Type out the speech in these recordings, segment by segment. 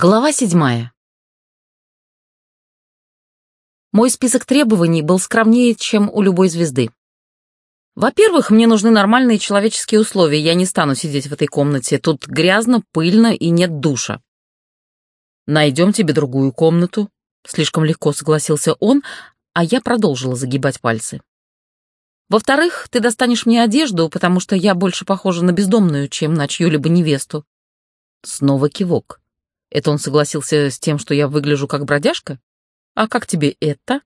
Глава седьмая. Мой список требований был скромнее, чем у любой звезды. Во-первых, мне нужны нормальные человеческие условия, я не стану сидеть в этой комнате, тут грязно, пыльно и нет душа. Найдем тебе другую комнату, слишком легко согласился он, а я продолжила загибать пальцы. Во-вторых, ты достанешь мне одежду, потому что я больше похожа на бездомную, чем на чью-либо невесту. Снова кивок. Это он согласился с тем, что я выгляжу как бродяжка? А как тебе это?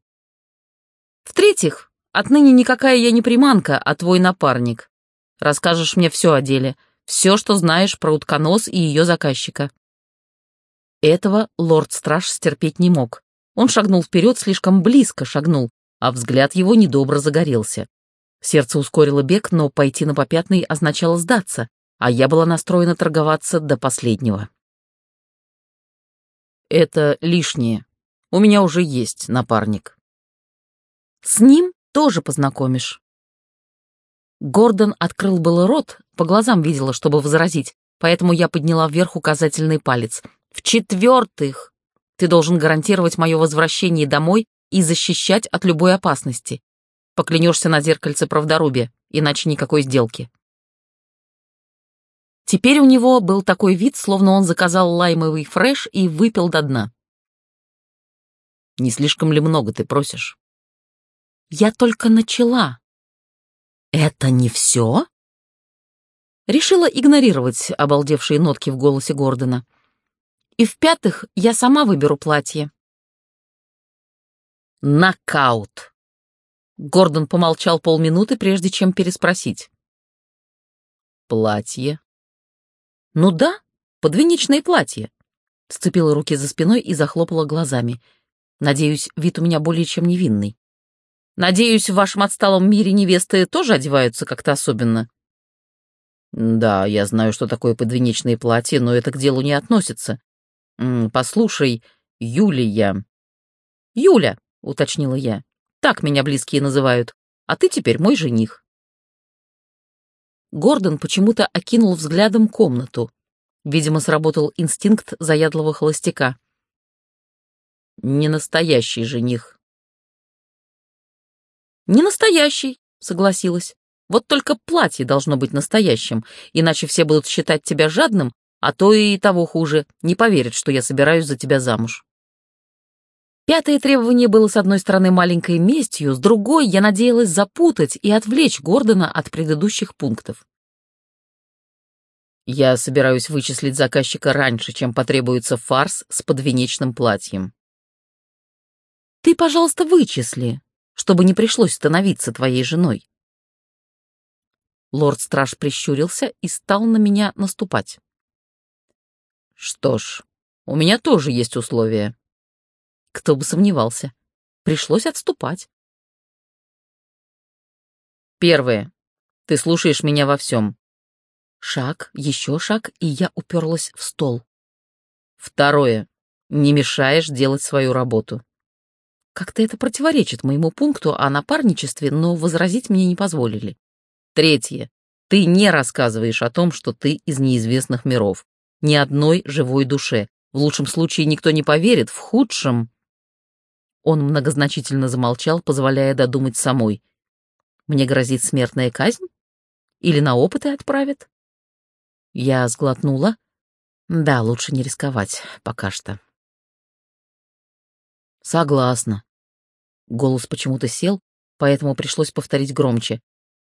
В-третьих, отныне никакая я не приманка, а твой напарник. Расскажешь мне все о деле, все, что знаешь про утконос и ее заказчика. Этого лорд-страж стерпеть не мог. Он шагнул вперед, слишком близко шагнул, а взгляд его недобро загорелся. Сердце ускорило бег, но пойти на попятный означало сдаться, а я была настроена торговаться до последнего. Это лишнее. У меня уже есть напарник. С ним тоже познакомишь. Гордон открыл было рот, по глазам видела, чтобы возразить, поэтому я подняла вверх указательный палец. В-четвертых, ты должен гарантировать мое возвращение домой и защищать от любой опасности. Поклянешься на зеркальце правдорубия, иначе никакой сделки. Теперь у него был такой вид, словно он заказал лаймовый фреш и выпил до дна. «Не слишком ли много ты просишь?» «Я только начала». «Это не все?» Решила игнорировать обалдевшие нотки в голосе Гордона. «И в-пятых, я сама выберу платье». «Нокаут!» Гордон помолчал полминуты, прежде чем переспросить. «Платье «Ну да, подвенечное платье», — сцепила руки за спиной и захлопала глазами. «Надеюсь, вид у меня более чем невинный. Надеюсь, в вашем отсталом мире невесты тоже одеваются как-то особенно?» «Да, я знаю, что такое подвенечное платье, но это к делу не относится. Послушай, Юлия...» «Юля», — уточнила я. «Так меня близкие называют. А ты теперь мой жених». Гордон почему-то окинул взглядом комнату. Видимо, сработал инстинкт заядлого холостяка. «Не настоящий жених». «Не настоящий», — согласилась. «Вот только платье должно быть настоящим, иначе все будут считать тебя жадным, а то и того хуже, не поверят, что я собираюсь за тебя замуж». Пятое требование было, с одной стороны, маленькой местью, с другой я надеялась запутать и отвлечь Гордона от предыдущих пунктов. Я собираюсь вычислить заказчика раньше, чем потребуется фарс с подвенечным платьем. Ты, пожалуйста, вычисли, чтобы не пришлось становиться твоей женой. Лорд-страж прищурился и стал на меня наступать. Что ж, у меня тоже есть условия. Кто бы сомневался. Пришлось отступать. Первое. Ты слушаешь меня во всем. Шаг, еще шаг, и я уперлась в стол. Второе. Не мешаешь делать свою работу. Как-то это противоречит моему пункту о напарничестве, но возразить мне не позволили. Третье. Ты не рассказываешь о том, что ты из неизвестных миров. Ни одной живой душе. В лучшем случае никто не поверит, в худшем... Он многозначительно замолчал, позволяя додумать самой. Мне грозит смертная казнь? Или на опыты отправят? Я сглотнула. Да, лучше не рисковать пока что. Согласна. Голос почему-то сел, поэтому пришлось повторить громче.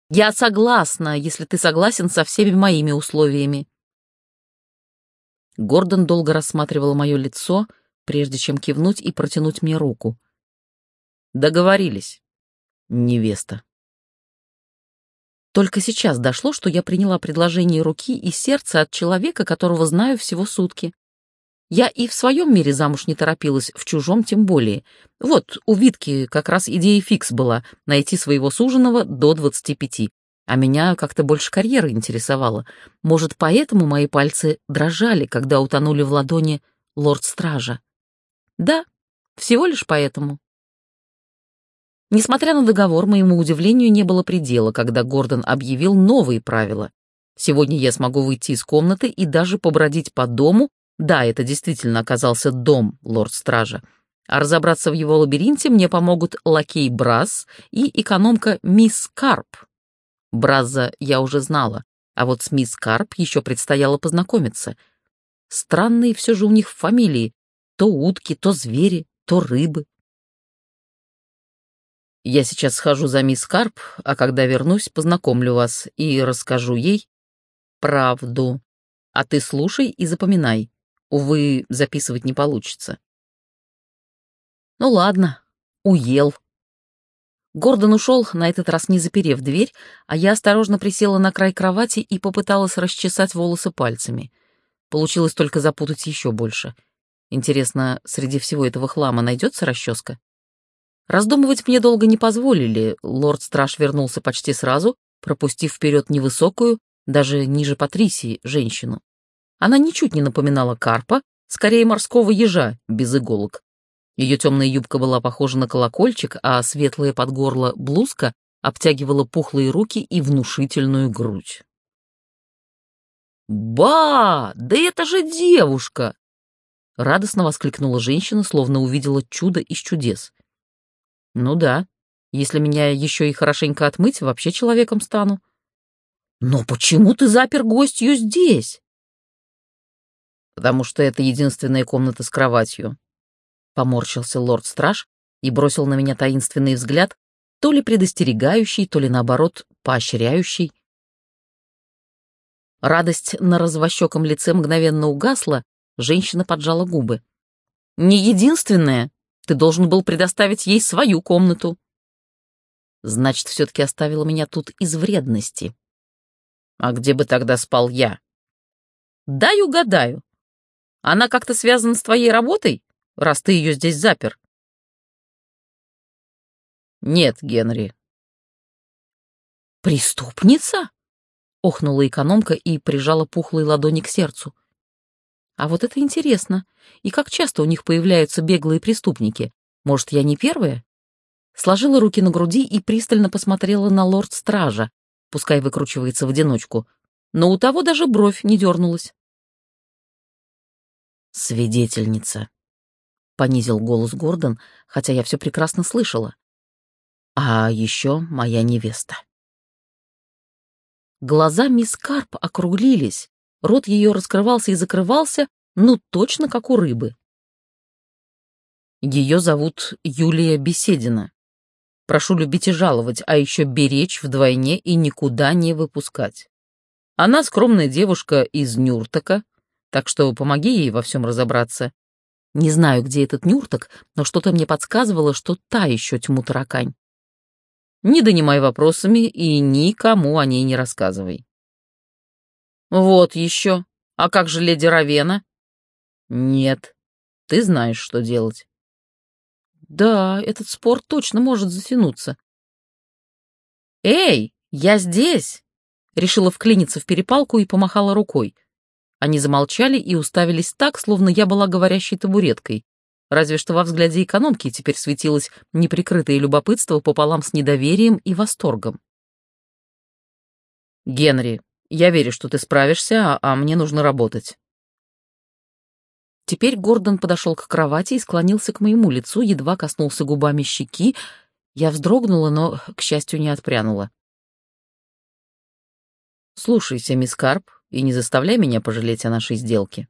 Я согласна, если ты согласен со всеми моими условиями. Гордон долго рассматривал мое лицо, прежде чем кивнуть и протянуть мне руку. Договорились, невеста. Только сейчас дошло, что я приняла предложение руки и сердца от человека, которого знаю всего сутки. Я и в своем мире замуж не торопилась, в чужом тем более. Вот, у Витки как раз идея фикс была — найти своего суженого до 25. А меня как-то больше карьера интересовала. Может, поэтому мои пальцы дрожали, когда утонули в ладони лорд-стража. Да, всего лишь поэтому. Несмотря на договор, моему удивлению не было предела, когда Гордон объявил новые правила. Сегодня я смогу выйти из комнаты и даже побродить по дому, Да, это действительно оказался дом лорд-стража. А разобраться в его лабиринте мне помогут лакей Браз и экономка мисс Карп. Браза я уже знала, а вот с мисс Карп еще предстояло познакомиться. Странные все же у них фамилии. То утки, то звери, то рыбы. Я сейчас схожу за мисс Карп, а когда вернусь, познакомлю вас и расскажу ей правду. А ты слушай и запоминай. Увы, записывать не получится. Ну ладно, уел. Гордон ушел, на этот раз не заперев дверь, а я осторожно присела на край кровати и попыталась расчесать волосы пальцами. Получилось только запутать еще больше. Интересно, среди всего этого хлама найдется расческа? Раздумывать мне долго не позволили, лорд-страж вернулся почти сразу, пропустив вперед невысокую, даже ниже Патрисии, женщину. Она ничуть не напоминала карпа, скорее морского ежа, без иголок. Ее темная юбка была похожа на колокольчик, а светлая под горло блузка обтягивала пухлые руки и внушительную грудь. «Ба! Да это же девушка!» Радостно воскликнула женщина, словно увидела чудо из чудес. «Ну да, если меня еще и хорошенько отмыть, вообще человеком стану». «Но почему ты запер гостью здесь?» «Потому что это единственная комната с кроватью», Поморщился лорд-страж и бросил на меня таинственный взгляд, то ли предостерегающий, то ли наоборот поощряющий. Радость на развощеком лице мгновенно угасла, женщина поджала губы. «Не единственное. Ты должен был предоставить ей свою комнату». «Значит, все-таки оставила меня тут из вредности». «А где бы тогда спал я?» «Дай угадаю. Она как-то связана с твоей работой?» раз ты ее здесь запер. Нет, Генри. Преступница? Охнула экономка и прижала пухлые ладони к сердцу. А вот это интересно. И как часто у них появляются беглые преступники? Может, я не первая? Сложила руки на груди и пристально посмотрела на лорд-стража, пускай выкручивается в одиночку, но у того даже бровь не дернулась. Свидетельница. — понизил голос Гордон, хотя я все прекрасно слышала. «А еще моя невеста». Глаза мисс Карп округлились, рот ее раскрывался и закрывался, ну точно как у рыбы. Ее зовут Юлия Беседина. Прошу любить и жаловать, а еще беречь вдвойне и никуда не выпускать. Она скромная девушка из Нюртака, так что помоги ей во всем разобраться. Не знаю, где этот Нюрток, но что-то мне подсказывало, что та еще тьму таракань. Не донимай вопросами и никому о ней не рассказывай. Вот еще. А как же леди Равена? Нет. Ты знаешь, что делать. Да, этот спор точно может затянуться. Эй, я здесь! Решила вклиниться в перепалку и помахала рукой. Они замолчали и уставились так, словно я была говорящей табуреткой. Разве что во взгляде экономки теперь светилось неприкрытое любопытство пополам с недоверием и восторгом. «Генри, я верю, что ты справишься, а, а мне нужно работать». Теперь Гордон подошел к кровати и склонился к моему лицу, едва коснулся губами щеки. Я вздрогнула, но, к счастью, не отпрянула. «Слушайся, мисс Карп, и не заставляй меня пожалеть о нашей сделке.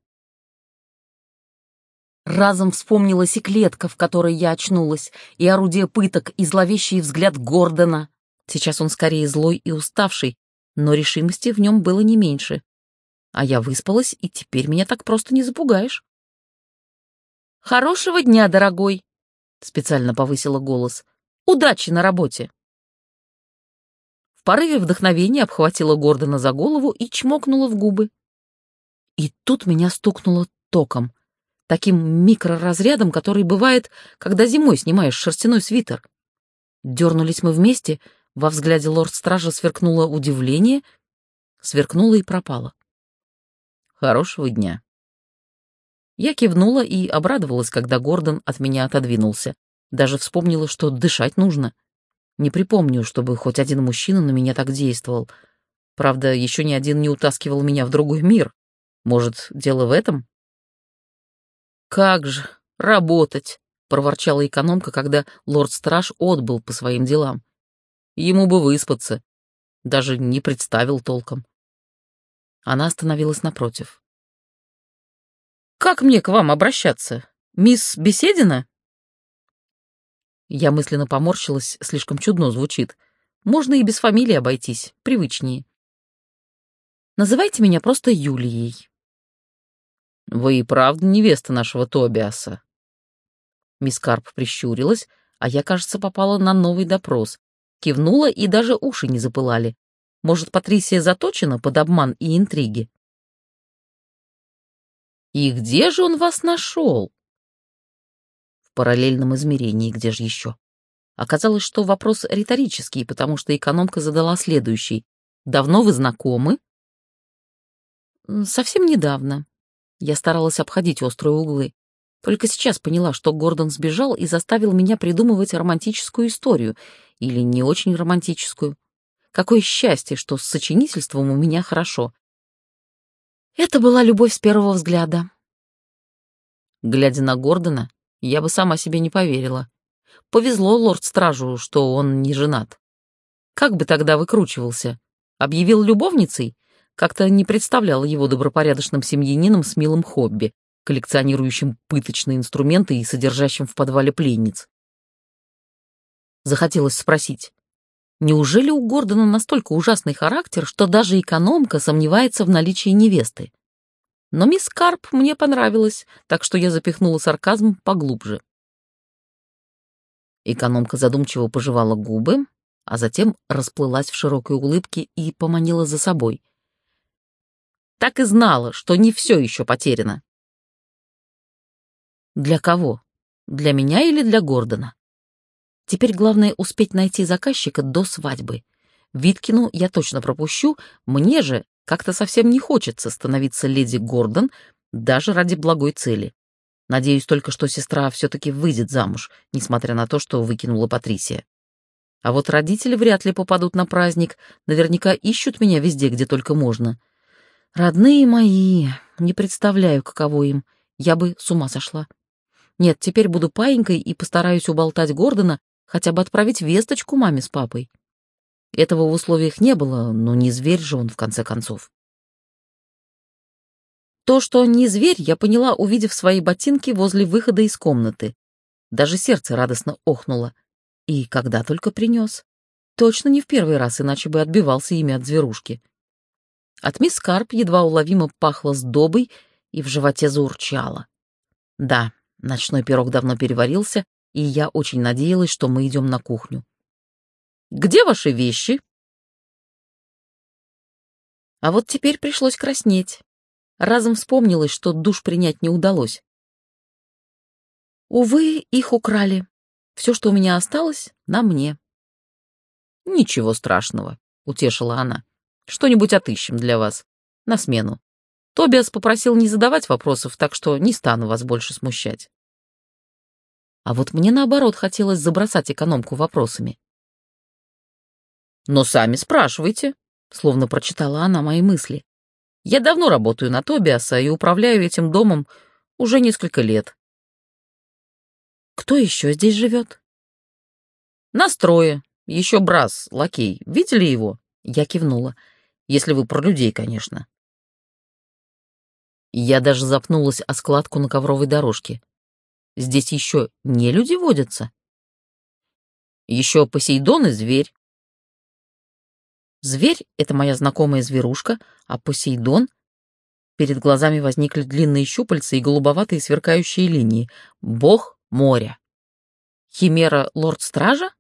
Разом вспомнилась и клетка, в которой я очнулась, и орудие пыток, и зловещий взгляд Гордона. Сейчас он скорее злой и уставший, но решимости в нем было не меньше. А я выспалась, и теперь меня так просто не запугаешь. «Хорошего дня, дорогой!» — специально повысила голос. «Удачи на работе!» В порыве вдохновения обхватила Гордона за голову и чмокнула в губы. И тут меня стукнуло током, таким микроразрядом, который бывает, когда зимой снимаешь шерстяной свитер. Дернулись мы вместе, во взгляде лорд-стража сверкнуло удивление, сверкнуло и пропало. Хорошего дня. Я кивнула и обрадовалась, когда Гордон от меня отодвинулся. Даже вспомнила, что дышать нужно. Не припомню, чтобы хоть один мужчина на меня так действовал. Правда, еще ни один не утаскивал меня в другой мир. Может, дело в этом? как же, работать!» — проворчала экономка, когда лорд-страж отбыл по своим делам. «Ему бы выспаться. Даже не представил толком». Она остановилась напротив. «Как мне к вам обращаться? Мисс Беседина?» Я мысленно поморщилась, слишком чудно звучит. Можно и без фамилии обойтись, привычнее. Называйте меня просто Юлией. Вы и правда невеста нашего Тобиаса. Мисс Карп прищурилась, а я, кажется, попала на новый допрос. Кивнула, и даже уши не запылали. Может, Патрисия заточена под обман и интриги? «И где же он вас нашел?» В параллельном измерении, где же еще? Оказалось, что вопрос риторический, потому что экономка задала следующий. «Давно вы знакомы?» «Совсем недавно». Я старалась обходить острые углы. Только сейчас поняла, что Гордон сбежал и заставил меня придумывать романтическую историю. Или не очень романтическую. Какое счастье, что с сочинительством у меня хорошо. Это была любовь с первого взгляда. Глядя на Гордона, я бы сама себе не поверила. Повезло лорд-стражу, что он не женат. Как бы тогда выкручивался? Объявил любовницей? Как-то не представлял его добропорядочным семьянином с милым хобби, коллекционирующим пыточные инструменты и содержащим в подвале пленниц. Захотелось спросить, Неужели у Гордона настолько ужасный характер, что даже экономка сомневается в наличии невесты? Но мисс Карп мне понравилась, так что я запихнула сарказм поглубже. Экономка задумчиво пожевала губы, а затем расплылась в широкой улыбке и поманила за собой. Так и знала, что не все еще потеряно. Для кого? Для меня или для Гордона? Теперь главное успеть найти заказчика до свадьбы. Виткину я точно пропущу, мне же как-то совсем не хочется становиться леди Гордон даже ради благой цели. Надеюсь только, что сестра все-таки выйдет замуж, несмотря на то, что выкинула Патрисия. А вот родители вряд ли попадут на праздник, наверняка ищут меня везде, где только можно. Родные мои, не представляю, каково им, я бы с ума сошла. Нет, теперь буду паинькой и постараюсь уболтать Гордона, хотя бы отправить весточку маме с папой. Этого в условиях не было, но не зверь же он, в конце концов. То, что он не зверь, я поняла, увидев свои ботинки возле выхода из комнаты. Даже сердце радостно охнуло. И когда только принес. Точно не в первый раз, иначе бы отбивался ими от зверушки. От мисс Карп едва уловимо пахло сдобой и в животе заурчало. Да, ночной пирог давно переварился, и я очень надеялась, что мы идем на кухню. «Где ваши вещи?» А вот теперь пришлось краснеть. Разом вспомнилось, что душ принять не удалось. Увы, их украли. Все, что у меня осталось, на мне. «Ничего страшного», — утешила она. «Что-нибудь отыщем для вас. На смену. Тобиас попросил не задавать вопросов, так что не стану вас больше смущать». А вот мне, наоборот, хотелось забросать экономку вопросами. «Но сами спрашивайте», — словно прочитала она мои мысли. «Я давно работаю на Тобиаса и управляю этим домом уже несколько лет». «Кто еще здесь живет?» «Настрое. Еще Брас, лакей. Видели его?» Я кивнула. «Если вы про людей, конечно». Я даже запнулась о складку на ковровой дорожке. Здесь еще не люди водятся. Еще Посейдон и зверь. Зверь — это моя знакомая зверушка, а Посейдон... Перед глазами возникли длинные щупальца и голубоватые сверкающие линии. Бог моря. Химера лорд-стража?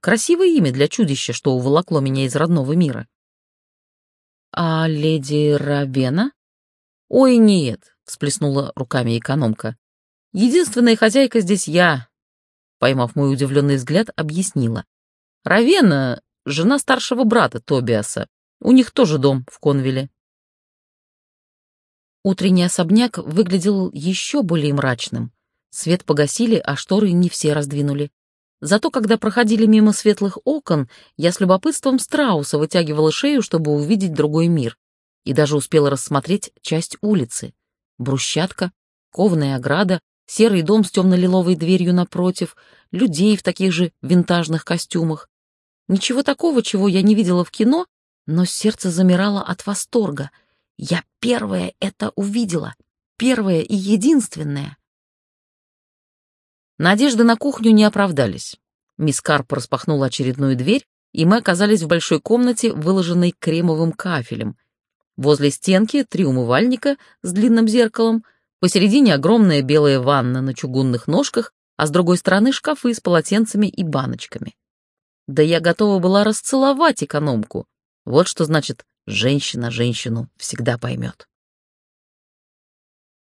Красивое имя для чудища, что уволокло меня из родного мира. А леди Равена? Ой, нет, всплеснула руками экономка. Единственная хозяйка здесь я, поймав мой удивленный взгляд, объяснила. Равена — жена старшего брата Тобиаса. У них тоже дом в Конвиле. Утренний особняк выглядел еще более мрачным. Свет погасили, а шторы не все раздвинули. Зато, когда проходили мимо светлых окон, я с любопытством страуса вытягивала шею, чтобы увидеть другой мир, и даже успела рассмотреть часть улицы. Брусчатка, Кованая ограда, серый дом с темно-лиловой дверью напротив, людей в таких же винтажных костюмах. Ничего такого, чего я не видела в кино, но сердце замирало от восторга. Я первая это увидела, первая и единственная. Надежды на кухню не оправдались. Мисс Карп распахнула очередную дверь, и мы оказались в большой комнате, выложенной кремовым кафелем. Возле стенки три умывальника с длинным зеркалом, посередине огромная белая ванна на чугунных ножках, а с другой стороны шкафы с полотенцами и баночками. Да я готова была расцеловать экономку. Вот что значит «женщина женщину всегда поймет».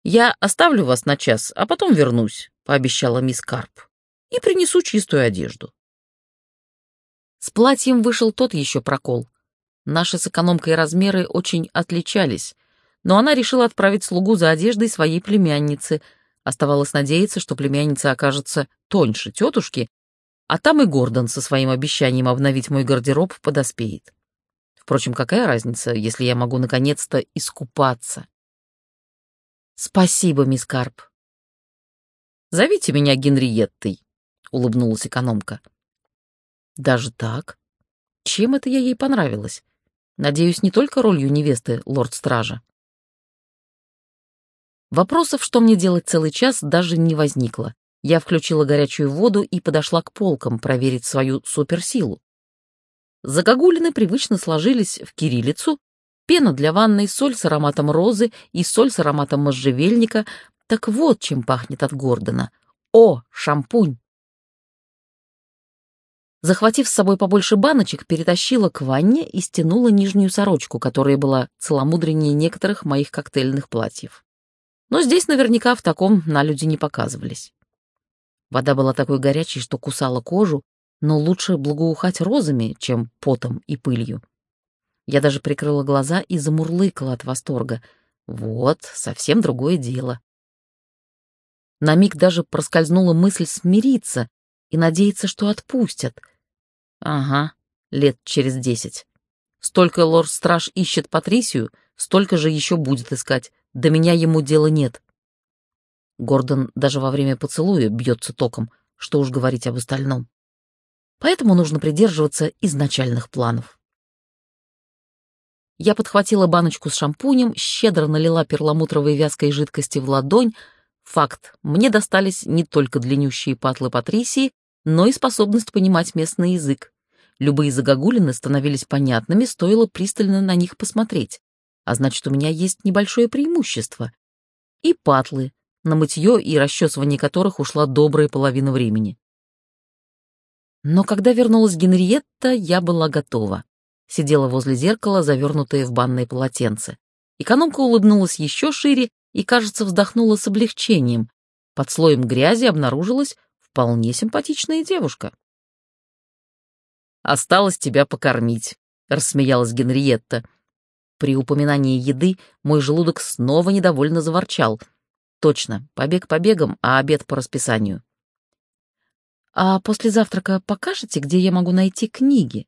«Я оставлю вас на час, а потом вернусь», — пообещала мисс Карп, «и принесу чистую одежду». С платьем вышел тот еще прокол. Наши с экономкой размеры очень отличались, но она решила отправить слугу за одеждой своей племянницы. Оставалось надеяться, что племянница окажется тоньше тетушки, а там и Гордон со своим обещанием обновить мой гардероб подоспеет. Впрочем, какая разница, если я могу наконец-то искупаться? Спасибо, мисс Карп. Зовите меня Генриеттой, улыбнулась экономка. Даже так? Чем это я ей понравилась? Надеюсь, не только ролью невесты лорд-стража. Вопросов, что мне делать целый час, даже не возникло. Я включила горячую воду и подошла к полкам проверить свою суперсилу. Загогулины привычно сложились в кириллицу, пена для ванной, соль с ароматом розы и соль с ароматом можжевельника. Так вот, чем пахнет от Гордона. О, шампунь! Захватив с собой побольше баночек, перетащила к ванне и стянула нижнюю сорочку, которая была целомудреннее некоторых моих коктейльных платьев. Но здесь наверняка в таком на люди не показывались. Вода была такой горячей, что кусала кожу, но лучше благоухать розами, чем потом и пылью. Я даже прикрыла глаза и замурлыкала от восторга. Вот, совсем другое дело. На миг даже проскользнула мысль смириться и надеяться, что отпустят — Ага, лет через десять. Столько лорд-страж ищет Патрисию, столько же еще будет искать. До меня ему дела нет. Гордон даже во время поцелуя бьется током, что уж говорить об остальном. Поэтому нужно придерживаться изначальных планов. Я подхватила баночку с шампунем, щедро налила перламутровой вязкой жидкости в ладонь. Факт, мне достались не только длиннющие патлы Патрисии, но и способность понимать местный язык. Любые загогулины становились понятными, стоило пристально на них посмотреть. А значит, у меня есть небольшое преимущество. И патлы, на мытье и расчесывание которых ушла добрая половина времени. Но когда вернулась Генриетта, я была готова. Сидела возле зеркала, завернутая в банное полотенце. Экономка улыбнулась еще шире и, кажется, вздохнула с облегчением. Под слоем грязи обнаружилась вполне симпатичная девушка. Осталось тебя покормить», — рассмеялась Генриетта. При упоминании еды мой желудок снова недовольно заворчал. Точно, побег побегом, а обед по расписанию. «А после завтрака покажете, где я могу найти книги?»